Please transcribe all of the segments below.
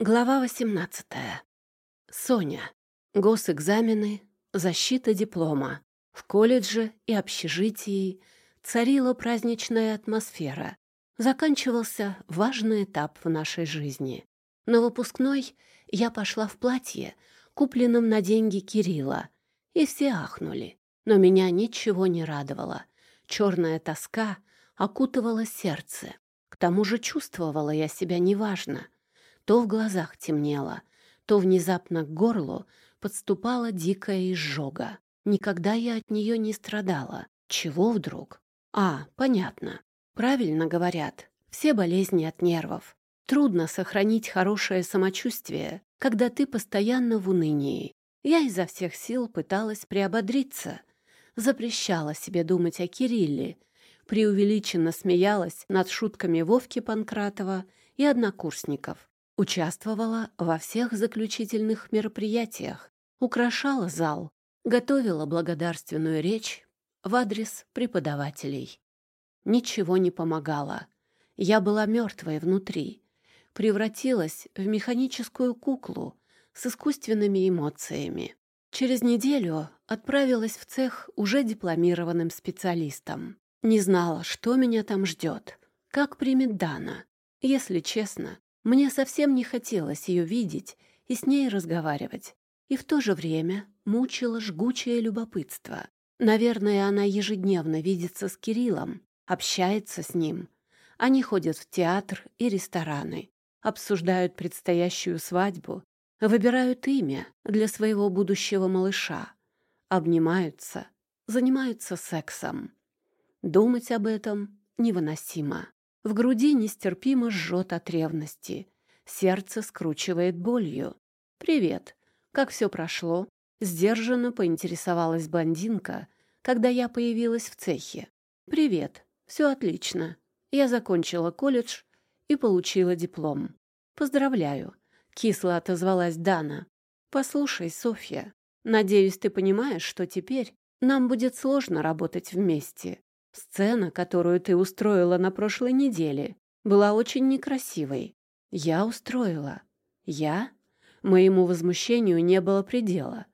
Глава 18. Соня. Госэкзамены, защита диплома. В колледже и общежитии царила праздничная атмосфера. Заканчивался важный этап в нашей жизни. На выпускной я пошла в платье, купленном на деньги Кирилла, и все ахнули. Но меня ничего не радовало. Черная тоска окутывала сердце. К тому же чувствовала я себя неважно — то в глазах темнело, то внезапно к горлу подступала дикая изжога. Никогда я от нее не страдала. Чего вдруг? А, понятно. Правильно говорят. Все болезни от нервов. Трудно сохранить хорошее самочувствие, когда ты постоянно в унынии. Я изо всех сил пыталась приободриться. Запрещала себе думать о Кирилле. Преувеличенно смеялась над шутками Вовки Панкратова и однокурсников. Участвовала во всех заключительных мероприятиях, украшала зал, готовила благодарственную речь в адрес преподавателей. Ничего не помогало. Я была мертвой внутри, превратилась в механическую куклу с искусственными эмоциями. Через неделю отправилась в цех уже дипломированным специалистом. Не знала, что меня там ждет, как примет Дана. Если честно, мне совсем не хотелось ее видеть и с ней разговаривать. И в то же время мучило жгучее любопытство. Наверное, она ежедневно видится с Кириллом, общается с ним. Они ходят в театр и рестораны, обсуждают предстоящую свадьбу, выбирают имя для своего будущего малыша, обнимаются, занимаются сексом. Думать об этом невыносимо. В груди нестерпимо жжет от ревности. Сердце скручивает болью. «Привет. Как все прошло?» Сдержанно поинтересовалась блондинка, когда я появилась в цехе. «Привет. Все отлично. Я закончила колледж и получила диплом. Поздравляю», — кисло отозвалась Дана. «Послушай, Софья, надеюсь, ты понимаешь, что теперь нам будет сложно работать вместе. Сцена, которую ты устроила на прошлой неделе, была очень некрасивой. Я устроила. Я? Моему возмущению не было предела.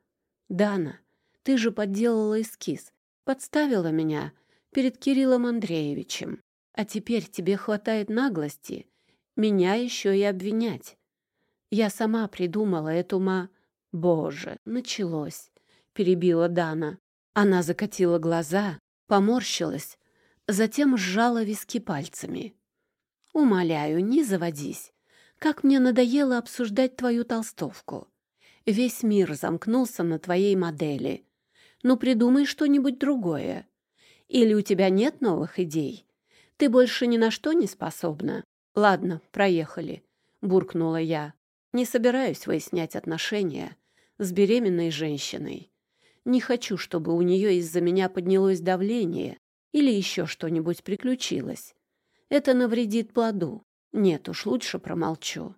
Дана, ты же подделала эскиз, подставила меня перед Кириллом Андреевичем. А теперь тебе хватает наглости меня еще и обвинять. Я сама придумала эту ма... Боже, началось, перебила Дана. Она закатила глаза поморщилась, затем сжала виски пальцами. «Умоляю, не заводись. Как мне надоело обсуждать твою толстовку. Весь мир замкнулся на твоей модели. Ну, придумай что-нибудь другое. Или у тебя нет новых идей? Ты больше ни на что не способна? Ладно, проехали», — буркнула я. «Не собираюсь выяснять отношения с беременной женщиной. Не хочу, чтобы у нее из-за меня поднялось давление или еще что-нибудь приключилось. Это навредит плоду. Нет уж, лучше промолчу.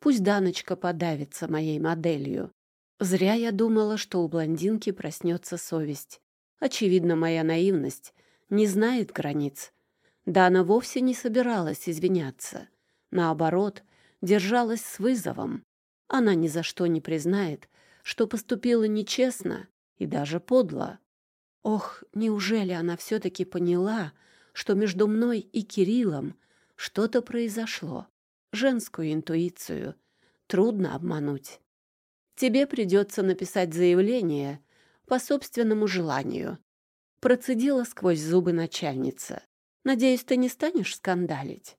Пусть Даночка подавится моей моделью. Зря я думала, что у блондинки проснется совесть. Очевидно, моя наивность не знает границ. Дана вовсе не собиралась извиняться. Наоборот, держалась с вызовом. Она ни за что не признает, что поступила нечестно и даже подло. Ох, неужели она все-таки поняла, что между мной и Кириллом что-то произошло? Женскую интуицию трудно обмануть. Тебе придется написать заявление по собственному желанию. Процедила сквозь зубы начальница. Надеюсь, ты не станешь скандалить?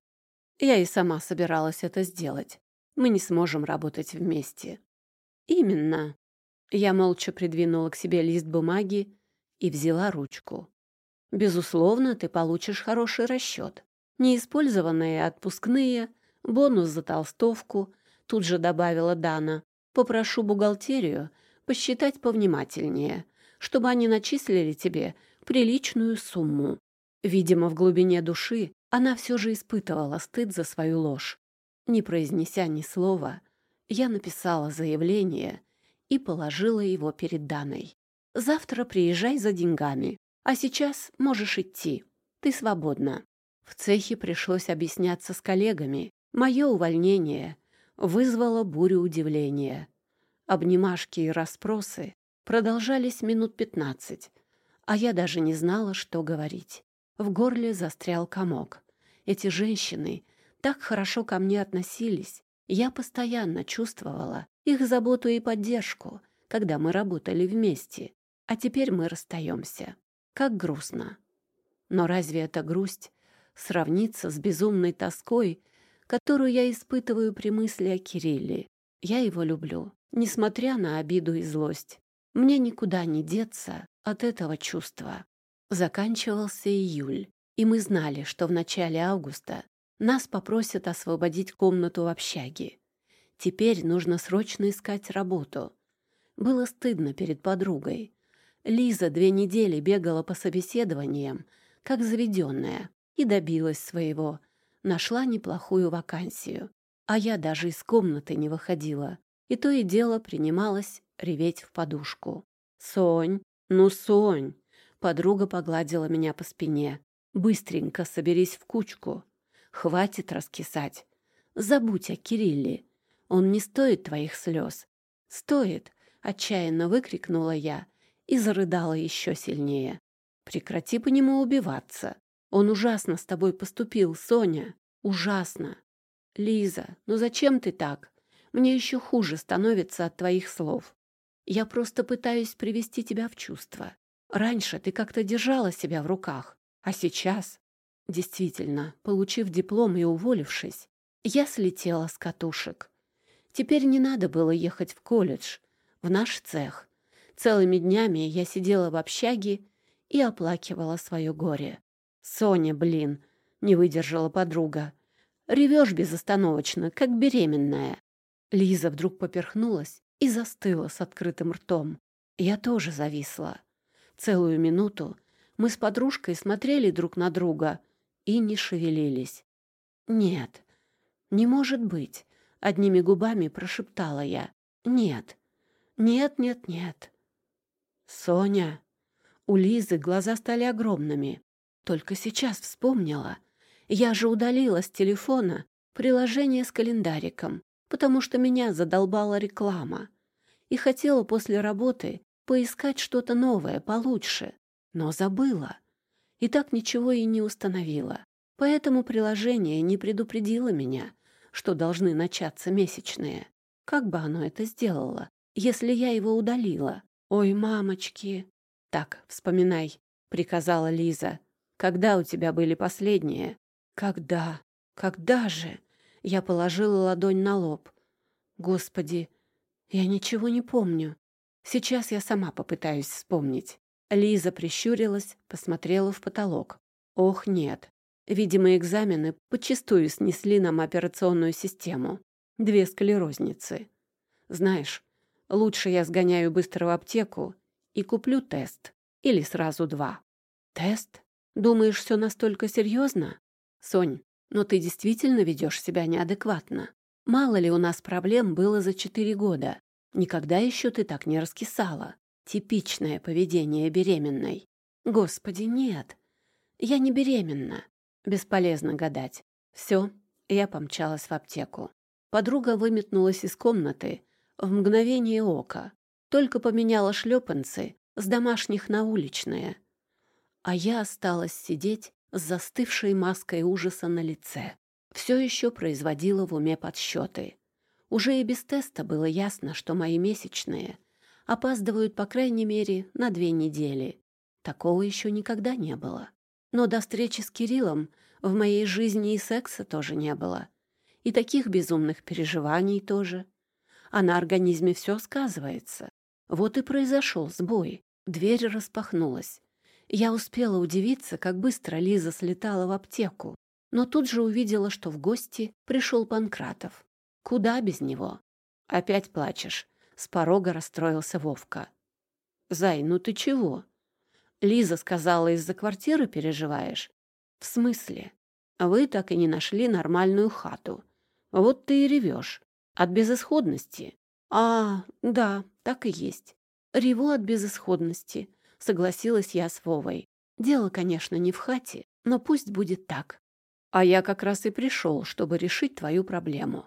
Я и сама собиралась это сделать. Мы не сможем работать вместе. Именно. Я молча придвинула к себе лист бумаги и взяла ручку. Безусловно, ты получишь хороший расчет. Неиспользованные отпускные, бонус за толстовку, тут же добавила Дана. Попрошу бухгалтерию посчитать повнимательнее, чтобы они начислили тебе приличную сумму. Видимо, в глубине души она все же испытывала стыд за свою ложь. Не произнеся ни слова, я написала заявление и положила его перед Даной. «Завтра приезжай за деньгами, а сейчас можешь идти. Ты свободна». В цехе пришлось объясняться с коллегами. Мое увольнение вызвало бурю удивления. Обнимашки и расспросы продолжались минут пятнадцать, а я даже не знала, что говорить. В горле застрял комок. Эти женщины так хорошо ко мне относились. Я постоянно чувствовала их заботу и поддержку, когда мы работали вместе. А теперь мы расстаемся. Как грустно. Но разве эта грусть сравнится с безумной тоской, которую я испытываю при мысли о Кирилле? Я его люблю, несмотря на обиду и злость. Мне никуда не деться от этого чувства. Заканчивался июль, и мы знали, что в начале августа нас попросят освободить комнату в общаге. Теперь нужно срочно искать работу. Было стыдно перед подругой. Лиза две недели бегала по собеседованиям, как заведенная, и добилась своего. Нашла неплохую вакансию. А я даже из комнаты не выходила. И то и дело принималась реветь в подушку. «Сонь, ну, Сонь!» Подруга погладила меня по спине. «Быстренько соберись в кучку. Хватит раскисать. Забудь о Кирилле. Он не стоит твоих слез». «Стоит!» — отчаянно выкрикнула я и зарыдала еще сильнее. «Прекрати по нему убиваться. Он ужасно с тобой поступил, Соня. Ужасно. Лиза, ну зачем ты так? Мне еще хуже становится от твоих слов. Я просто пытаюсь привести тебя в чувство. Раньше ты как-то держала себя в руках, а сейчас... Действительно, получив диплом и уволившись, я слетела с катушек. Теперь не надо было ехать в колледж, в наш цех. Целыми днями я сидела в общаге и оплакивала свое горе. «Соня, блин!» — не выдержала подруга. «Ревешь безостановочно, как беременная». Лиза вдруг поперхнулась и застыла с открытым ртом. Я тоже зависла. Целую минуту мы с подружкой смотрели друг на друга и не шевелились. «Нет, не может быть», — одними губами прошептала я. «Нет, нет, нет, нет». «Соня!» У Лизы глаза стали огромными. Только сейчас вспомнила. Я же удалила с телефона приложение с календариком, потому что меня задолбала реклама. И хотела после работы поискать что-то новое, получше, но забыла. И так ничего и не установила. Поэтому приложение не предупредило меня, что должны начаться месячные. Как бы оно это сделало, если я его удалила? Ой, мамочки! Так, вспоминай, приказала Лиза. Когда у тебя были последние? Когда? Когда же? Я положила ладонь на лоб. Господи, я ничего не помню. Сейчас я сама попытаюсь вспомнить. Лиза прищурилась, посмотрела в потолок. Ох, нет. Видимо, экзамены подчистую снесли нам операционную систему. Две склерозницы. Знаешь, лучше я сгоняю быстро в аптеку и куплю тест. Или сразу два. Тест? Думаешь, все настолько серьезно? Сонь, но ты действительно ведешь себя неадекватно. Мало ли у нас проблем было за четыре года. Никогда еще ты так не раскисала. Типичное поведение беременной. Господи, нет. Я не беременна. Бесполезно гадать. Все, я помчалась в аптеку. Подруга выметнулась из комнаты в мгновение ока. Только поменяла шлепанцы с домашних на уличные. А я осталась сидеть с застывшей маской ужаса на лице. Все еще производила в уме подсчеты. Уже и без теста было ясно, что мои месячные опаздывают по крайней мере на две недели. Такого еще никогда не было. Но до встречи с Кириллом в моей жизни и секса тоже не было. И таких безумных переживаний тоже. А на организме все сказывается. Вот и произошел сбой. Дверь распахнулась. Я успела удивиться, как быстро Лиза слетала в аптеку, но тут же увидела, что в гости пришел Панкратов. Куда без него? Опять плачешь? С порога расстроился Вовка. Зай, ну ты чего? Лиза сказала, из-за квартиры переживаешь. В смысле? Вы так и не нашли нормальную хату. Вот ты и ревешь. От безысходности. А, да, так и есть. Реву от безысходности, согласилась я с Вовой. Дело, конечно, не в хате, но пусть будет так. А я как раз и пришел, чтобы решить твою проблему.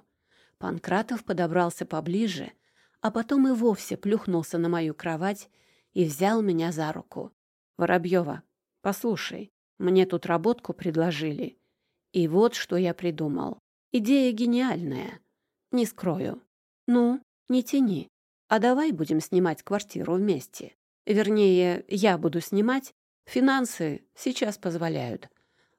Панкратов подобрался поближе, а потом и вовсе плюхнулся на мою кровать и взял меня за руку. «Воробьева, послушай, мне тут работку предложили. И вот что я придумал. Идея гениальная. Не скрою. Ну, не тяни. А давай будем снимать квартиру вместе. Вернее, я буду снимать. Финансы сейчас позволяют.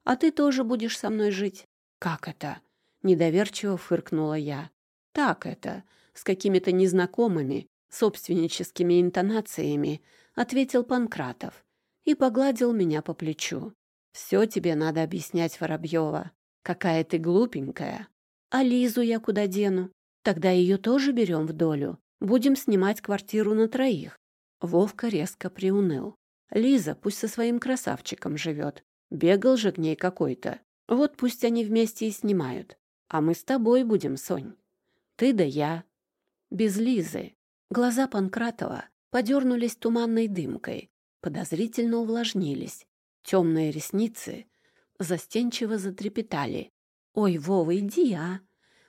А ты тоже будешь со мной жить. Как это? Недоверчиво фыркнула я. Так это, с какими-то незнакомыми, собственническими интонациями, ответил Панкратов и погладил меня по плечу. Все тебе надо объяснять, Воробьева. Какая ты глупенькая. А Лизу я куда дену? Тогда ее тоже берем в долю. Будем снимать квартиру на троих. Вовка резко приуныл. Лиза пусть со своим красавчиком живет. Бегал же к ней какой-то. Вот пусть они вместе и снимают. А мы с тобой будем, Сонь. Ты да я. Без Лизы. Глаза Панкратова подернулись туманной дымкой, подозрительно увлажнились. Темные ресницы застенчиво затрепетали. «Ой, Вова, иди, а!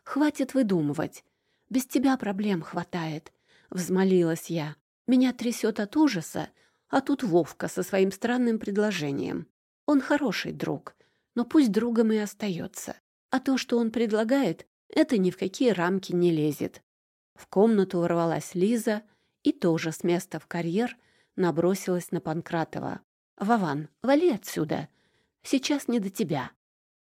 Хватит выдумывать. Без тебя проблем хватает», — взмолилась я. «Меня трясет от ужаса, а тут Вовка со своим странным предложением. Он хороший друг, но пусть другом и остается. А то, что он предлагает, это ни в какие рамки не лезет». В комнату ворвалась Лиза и тоже с места в карьер набросилась на Панкратова. «Вован, вали отсюда. Сейчас не до тебя».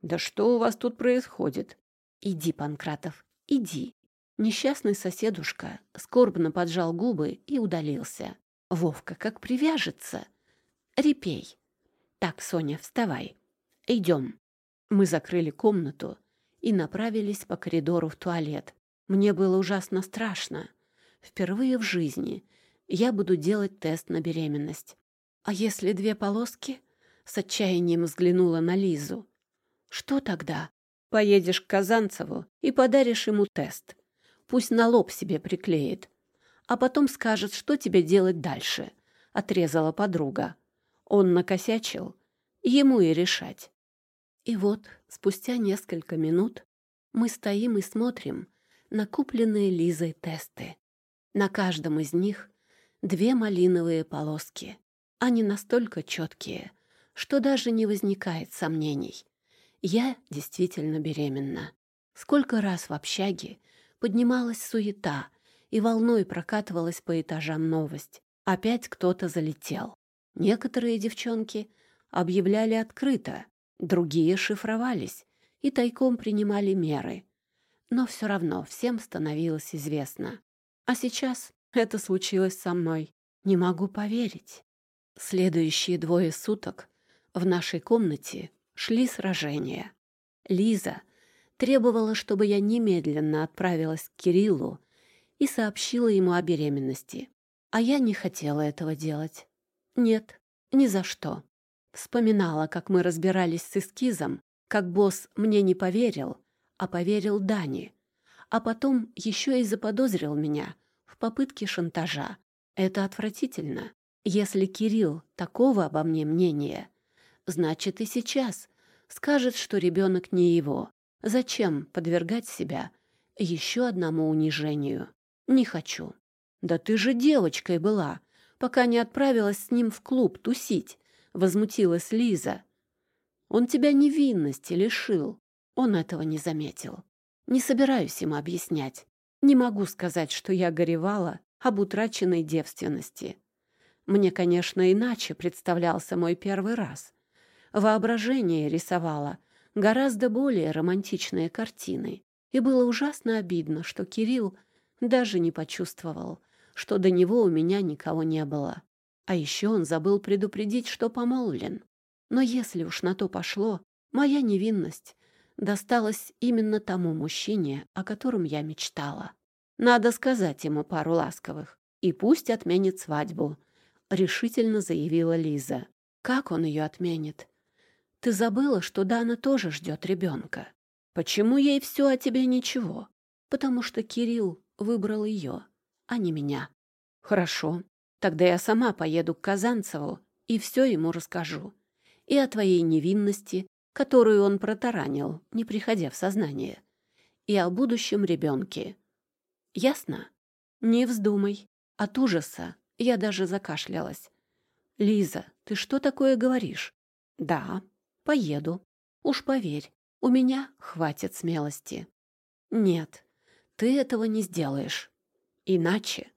«Да что у вас тут происходит?» «Иди, Панкратов, иди». Несчастный соседушка скорбно поджал губы и удалился. Вовка как привяжется. Репей. Так, Соня, вставай. Идем. Мы закрыли комнату и направились по коридору в туалет. Мне было ужасно страшно. Впервые в жизни я буду делать тест на беременность. «А если две полоски?» — с отчаянием взглянула на Лизу. «Что тогда?» «Поедешь к Казанцеву и подаришь ему тест. Пусть на лоб себе приклеит. А потом скажет, что тебе делать дальше», — отрезала подруга. Он накосячил, ему и решать. И вот, спустя несколько минут, мы стоим и смотрим на купленные Лизой тесты. На каждом из них две малиновые полоски. Они настолько четкие, что даже не возникает сомнений. Я действительно беременна. Сколько раз в общаге поднималась суета, и волной прокатывалась по этажам новость. Опять кто-то залетел. Некоторые девчонки объявляли открыто, другие шифровались и тайком принимали меры. Но все равно всем становилось известно. А сейчас это случилось со мной. Не могу поверить. Следующие двое суток в нашей комнате шли сражения. Лиза требовала, чтобы я немедленно отправилась к Кириллу и сообщила ему о беременности. А я не хотела этого делать. Нет, ни за что. Вспоминала, как мы разбирались с эскизом, как босс мне не поверил, а поверил Дани, а потом еще и заподозрил меня в попытке шантажа. Это отвратительно. Если Кирилл такого обо мне мнения, значит и сейчас скажет, что ребенок не его. Зачем подвергать себя еще одному унижению? Не хочу. Да ты же девочкой была, пока не отправилась с ним в клуб тусить, возмутилась Лиза. Он тебя невинности лишил. Он этого не заметил. Не собираюсь ему объяснять. Не могу сказать, что я горевала об утраченной девственности. Мне, конечно, иначе представлялся мой первый раз. Воображение рисовало гораздо более романтичные картины. И было ужасно обидно, что Кирилл даже не почувствовал, что до него у меня никого не было. А еще он забыл предупредить, что помолвлен. Но если уж на то пошло, моя невинность досталась именно тому мужчине, о котором я мечтала. Надо сказать ему пару ласковых, и пусть отменит свадьбу, — решительно заявила Лиза. «Как он ее отменит? Ты забыла, что Дана тоже ждет ребенка. Почему ей все, а тебе ничего? Потому что Кирилл выбрал ее, а не меня. Хорошо, тогда я сама поеду к Казанцеву и все ему расскажу. И о твоей невинности, которую он протаранил, не приходя в сознание. и о будущем ребенке. Ясно? Не вздумай. От ужаса я даже закашлялась. «Лиза, ты что такое говоришь?» «Да, поеду. Уж поверь, у меня хватит смелости». «Нет, ты этого не сделаешь. Иначе,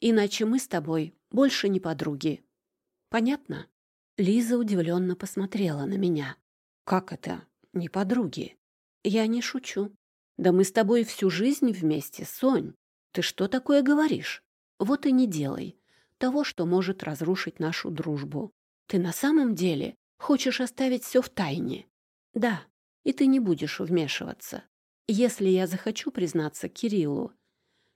иначе мы с тобой больше не подруги. Понятно?» Лиза удивленно посмотрела на меня. «Как это? Не подруги?» «Я не шучу. Да мы с тобой всю жизнь вместе, Сонь. Ты что такое говоришь? Вот и не делай того, что может разрушить нашу дружбу. Ты на самом деле хочешь оставить все в тайне? Да, и ты не будешь вмешиваться. Если я захочу признаться Кириллу,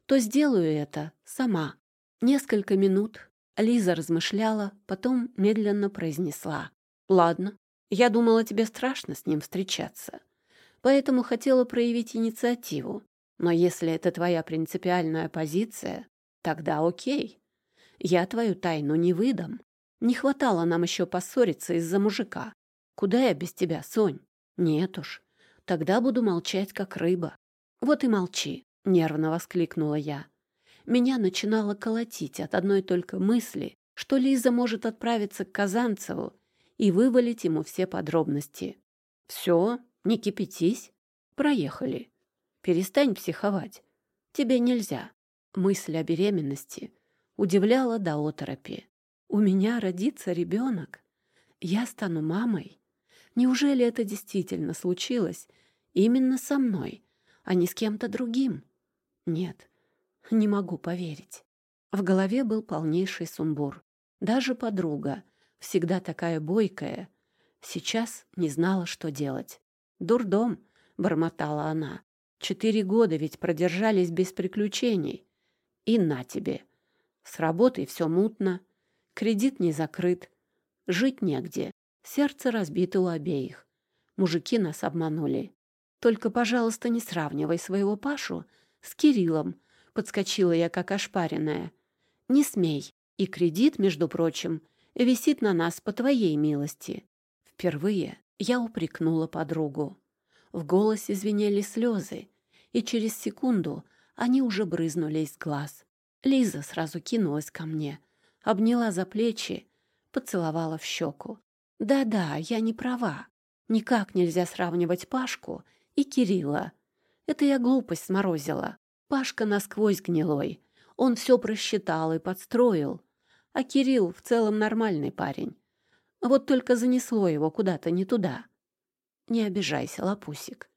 то сделаю это сама. Несколько минут Лиза размышляла, потом медленно произнесла. «Ладно, я думала, тебе страшно с ним встречаться, поэтому хотела проявить инициативу. Но если это твоя принципиальная позиция, тогда окей. Я твою тайну не выдам. Не хватало нам еще поссориться из-за мужика. Куда я без тебя, Сонь? Нет уж. Тогда буду молчать, как рыба. Вот и молчи, — нервно воскликнула я. Меня начинало колотить от одной только мысли, что Лиза может отправиться к Казанцеву и вывалить ему все подробности. Все, не кипятись. Проехали. Перестань психовать. Тебе нельзя. Мысль о беременности удивляла до оторопи. У меня родится ребенок. Я стану мамой. Неужели это действительно случилось именно со мной, а не с кем-то другим? Нет, не могу поверить. В голове был полнейший сумбур. Даже подруга, всегда такая бойкая, сейчас не знала, что делать. «Дурдом», — бормотала она. «Четыре года ведь продержались без приключений. И на тебе, с работой все мутно, кредит не закрыт, жить негде, сердце разбито у обеих. Мужики нас обманули. Только, пожалуйста, не сравнивай своего Пашу с Кириллом, подскочила я как ошпаренная. Не смей. И кредит, между прочим, висит на нас по твоей милости. Впервые я упрекнула подругу. В голосе звенели слезы, и через секунду они уже брызнули из глаз. Лиза сразу кинулась ко мне, обняла за плечи, поцеловала в щеку. «Да-да, я не права. Никак нельзя сравнивать Пашку и Кирилла. Это я глупость сморозила. Пашка насквозь гнилой. Он все просчитал и подстроил. А Кирилл в целом нормальный парень. Вот только занесло его куда-то не туда. Не обижайся, лапусик.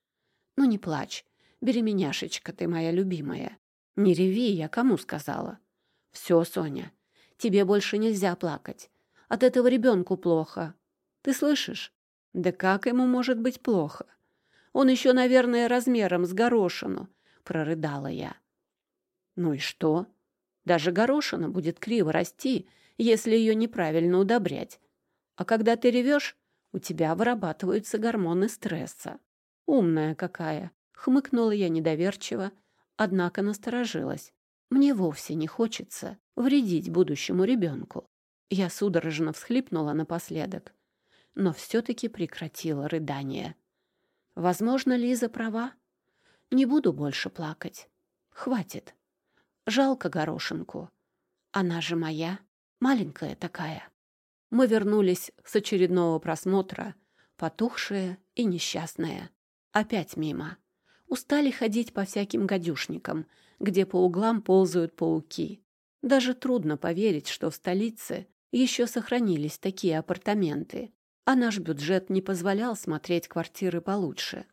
Ну не плачь. Беременяшечка ты моя любимая. «Не реви, я кому сказала?» «Все, Соня, тебе больше нельзя плакать. От этого ребенку плохо. Ты слышишь?» «Да как ему может быть плохо? Он еще, наверное, размером с горошину», — прорыдала я. «Ну и что? Даже горошина будет криво расти, если ее неправильно удобрять. А когда ты ревешь, у тебя вырабатываются гормоны стресса. Умная какая!» — хмыкнула я недоверчиво, — однако насторожилась. Мне вовсе не хочется вредить будущему ребенку. Я судорожно всхлипнула напоследок, но все-таки прекратила рыдание. Возможно, Лиза права. Не буду больше плакать. Хватит. Жалко горошинку. Она же моя, маленькая такая. Мы вернулись с очередного просмотра, потухшие и несчастные. Опять мимо. Устали ходить по всяким гадюшникам, где по углам ползают пауки. Даже трудно поверить, что в столице еще сохранились такие апартаменты, а наш бюджет не позволял смотреть квартиры получше.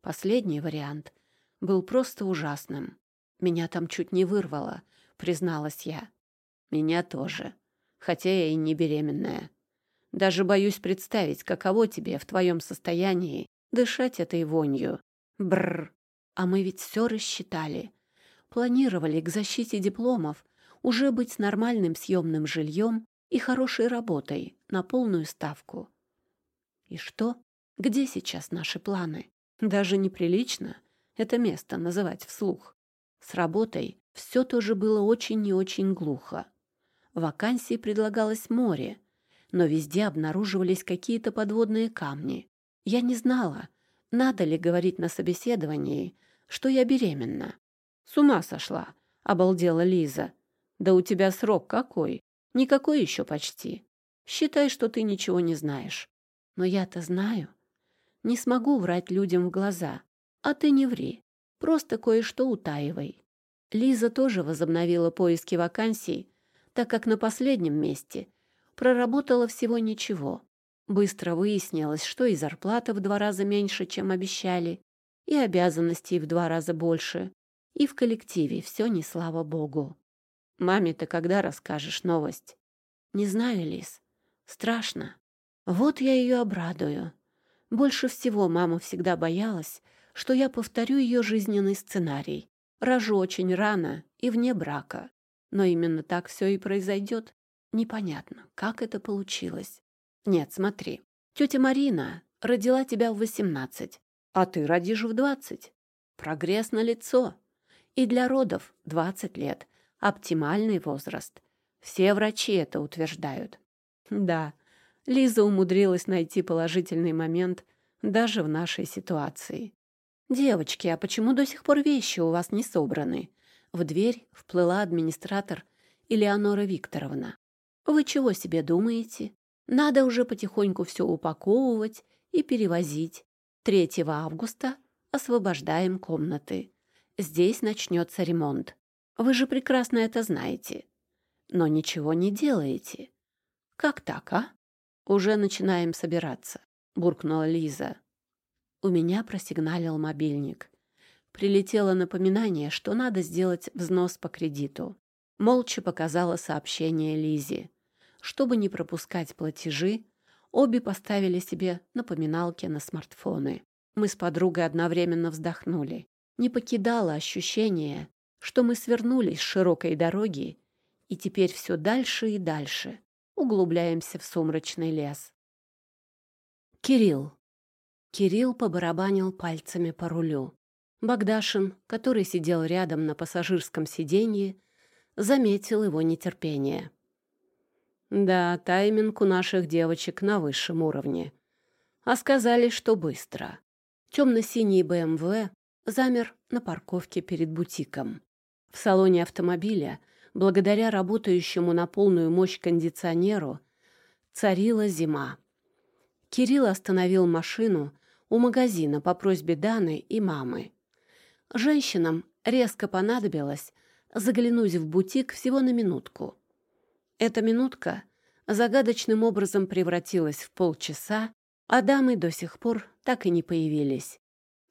Последний вариант был просто ужасным. Меня там чуть не вырвало, призналась я. Меня тоже, хотя я и не беременная. Даже боюсь представить, каково тебе в твоем состоянии дышать этой вонью Бррр. А мы ведь все рассчитали. Планировали к защите дипломов уже быть с нормальным съемным жильем и хорошей работой на полную ставку. И что? Где сейчас наши планы? Даже неприлично это место называть вслух. С работой все тоже было очень и очень глухо. Вакансии предлагалось море, но везде обнаруживались какие-то подводные камни. Я не знала, надо ли говорить на собеседовании, что я беременна. С ума сошла, обалдела Лиза. Да у тебя срок какой? Никакой еще почти. Считай, что ты ничего не знаешь. Но я-то знаю. Не смогу врать людям в глаза. А ты не ври. Просто кое-что утаивай. Лиза тоже возобновила поиски вакансий, так как на последнем месте проработала всего ничего. Быстро выяснилось, что и зарплата в два раза меньше, чем обещали, и обязанностей в два раза больше, и в коллективе все не слава богу. Маме ты когда расскажешь новость? Не знаю, Лиз. Страшно. Вот я ее обрадую. Больше всего мама всегда боялась, что я повторю ее жизненный сценарий. Рожу очень рано и вне брака. Но именно так все и произойдет. Непонятно, как это получилось. Нет, смотри. Тетя Марина родила тебя в восемнадцать, а ты родишь в двадцать. Прогресс на лицо. И для родов двадцать лет. Оптимальный возраст. Все врачи это утверждают. Да, Лиза умудрилась найти положительный момент даже в нашей ситуации. «Девочки, а почему до сих пор вещи у вас не собраны?» В дверь вплыла администратор Элеонора Викторовна. «Вы чего себе думаете? Надо уже потихоньку все упаковывать и перевозить. 3 августа освобождаем комнаты. Здесь начнется ремонт. Вы же прекрасно это знаете. Но ничего не делаете. Как так, а?» «Уже начинаем собираться», — буркнула Лиза. У меня просигналил мобильник. Прилетело напоминание, что надо сделать взнос по кредиту. Молча показала сообщение Лизе. Чтобы не пропускать платежи, обе поставили себе напоминалки на смартфоны. Мы с подругой одновременно вздохнули. Не покидало ощущение, что мы свернулись с широкой дороги и теперь все дальше и дальше углубляемся в сумрачный лес. Кирилл. Кирилл побарабанил пальцами по рулю. Богдашин, который сидел рядом на пассажирском сиденье, заметил его нетерпение. «Да, тайминг у наших девочек на высшем уровне. А сказали, что быстро». Темно-синий БМВ замер на парковке перед бутиком. В салоне автомобиля — благодаря работающему на полную мощь кондиционеру, царила зима. Кирилл остановил машину у магазина по просьбе Даны и мамы. Женщинам резко понадобилось заглянуть в бутик всего на минутку. Эта минутка загадочным образом превратилась в полчаса, а дамы до сих пор так и не появились.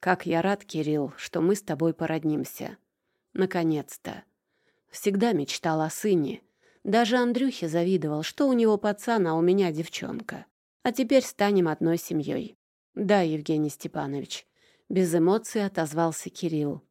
Как я рад, Кирилл, что мы с тобой породнимся. Наконец-то. Всегда мечтал о сыне. Даже Андрюхе завидовал, что у него пацан, а у меня девчонка. А теперь станем одной семьей. Да, Евгений Степанович. Без эмоций отозвался Кирилл.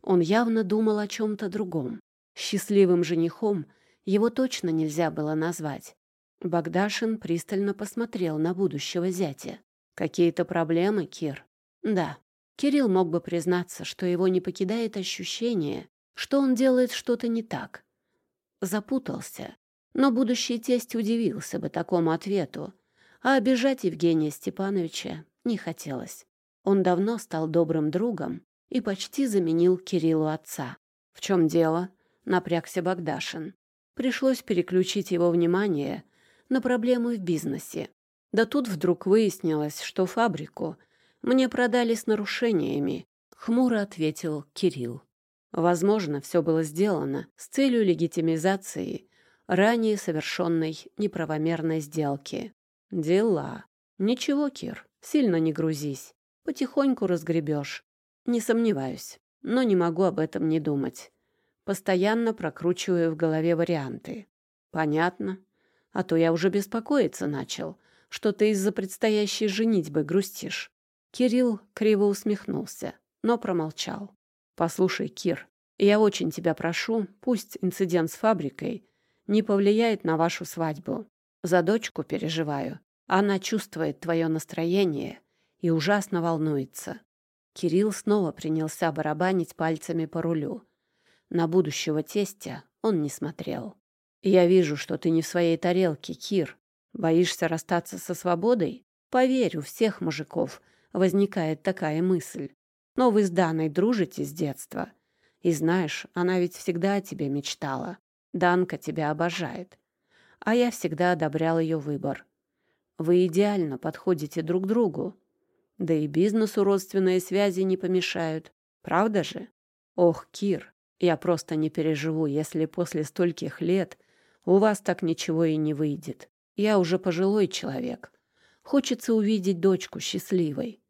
Он явно думал о чем-то другом. Счастливым женихом его точно нельзя было назвать. Богдашин пристально посмотрел на будущего зятя. «Какие-то проблемы, Кир?» «Да». Кирилл мог бы признаться, что его не покидает ощущение, что он делает что-то не так. Запутался. Но будущий тесть удивился бы такому ответу, а обижать Евгения Степановича не хотелось. Он давно стал добрым другом и почти заменил Кириллу отца. В чем дело? Напрягся Богдашин. Пришлось переключить его внимание на проблему в бизнесе. Да тут вдруг выяснилось, что фабрику мне продали с нарушениями, хмуро ответил Кирилл. Возможно, все было сделано с целью легитимизации ранее совершенной неправомерной сделки. Дела. Ничего, Кир, сильно не грузись. Потихоньку разгребешь. Не сомневаюсь, но не могу об этом не думать. Постоянно прокручиваю в голове варианты. Понятно. А то я уже беспокоиться начал, что ты из-за предстоящей женитьбы грустишь. Кирилл криво усмехнулся, но промолчал. «Послушай, Кир, я очень тебя прошу, пусть инцидент с фабрикой не повлияет на вашу свадьбу. За дочку переживаю. Она чувствует твое настроение и ужасно волнуется». Кирилл снова принялся барабанить пальцами по рулю. На будущего тестя он не смотрел. «Я вижу, что ты не в своей тарелке, Кир. Боишься расстаться со свободой? Поверь, у всех мужиков возникает такая мысль. Но вы с Даной дружите с детства. И знаешь, она ведь всегда о тебе мечтала. Данка тебя обожает. А я всегда одобрял ее выбор. Вы идеально подходите друг другу. Да и бизнесу родственные связи не помешают. Правда же? Ох, Кир, я просто не переживу, если после стольких лет у вас так ничего и не выйдет. Я уже пожилой человек. Хочется увидеть дочку счастливой.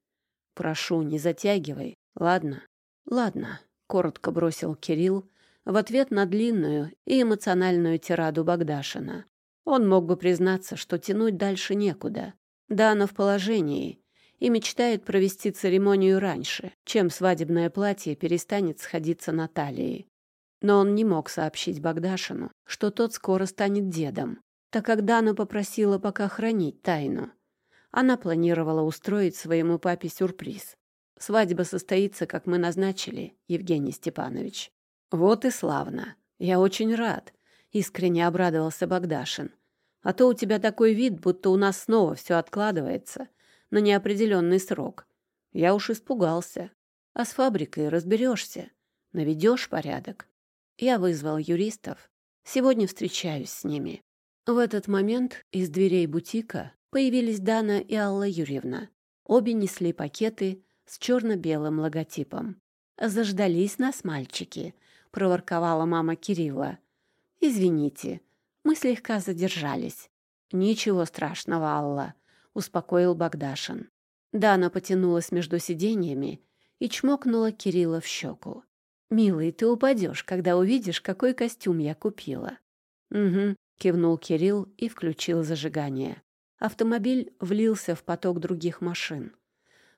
Прошу, не затягивай, ладно? Ладно, коротко бросил Кирилл в ответ на длинную и эмоциональную тираду Богдашина. Он мог бы признаться, что тянуть дальше некуда. Да, она в положении и мечтает провести церемонию раньше, чем свадебное платье перестанет сходиться на талии. Но он не мог сообщить Богдашину, что тот скоро станет дедом, так как Дана попросила пока хранить тайну. Она планировала устроить своему папе сюрприз. Свадьба состоится, как мы назначили, Евгений Степанович. Вот и славно. Я очень рад, искренне обрадовался Богдашин. А то у тебя такой вид, будто у нас снова все откладывается на неопределенный срок. Я уж испугался. А с фабрикой разберешься, наведешь порядок. Я вызвал юристов. Сегодня встречаюсь с ними. В этот момент из дверей бутика появились Дана и Алла Юрьевна. Обе несли пакеты с черно-белым логотипом. «Заждались нас, мальчики», — проворковала мама Кирилла. «Извините, мы слегка задержались». «Ничего страшного, Алла», — успокоил Богдашин. Дана потянулась между сиденьями и чмокнула Кирилла в щеку. «Милый, ты упадешь, когда увидишь, какой костюм я купила». «Угу», — кивнул Кирилл и включил зажигание. Автомобиль влился в поток других машин.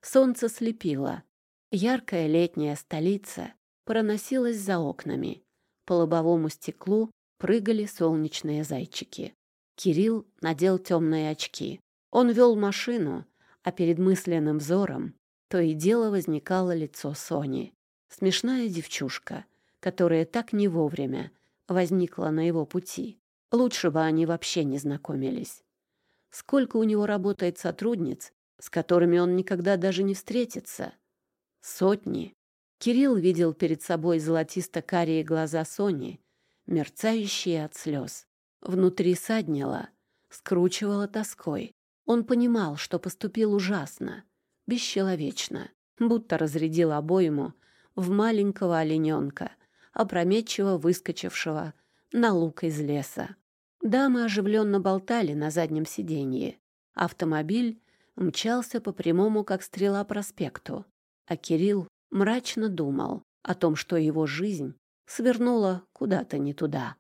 Солнце слепило. Яркая летняя столица проносилась за окнами. По лобовому стеклу прыгали солнечные зайчики. Кирилл надел темные очки. Он вел машину, а перед мысленным взором то и дело возникало лицо Сони. Смешная девчушка, которая так не вовремя возникла на его пути. Лучше бы они вообще не знакомились. Сколько у него работает сотрудниц, с которыми он никогда даже не встретится? Сотни. Кирилл видел перед собой золотисто-карие глаза Сони, мерцающие от слез. Внутри саднило, скручивало тоской. Он понимал, что поступил ужасно, бесчеловечно, будто разрядил обойму в маленького олененка, опрометчиво выскочившего на лук из леса. Дамы оживленно болтали на заднем сиденье. Автомобиль мчался по прямому, как стрела, проспекту, а Кирилл мрачно думал о том, что его жизнь свернула куда-то не туда.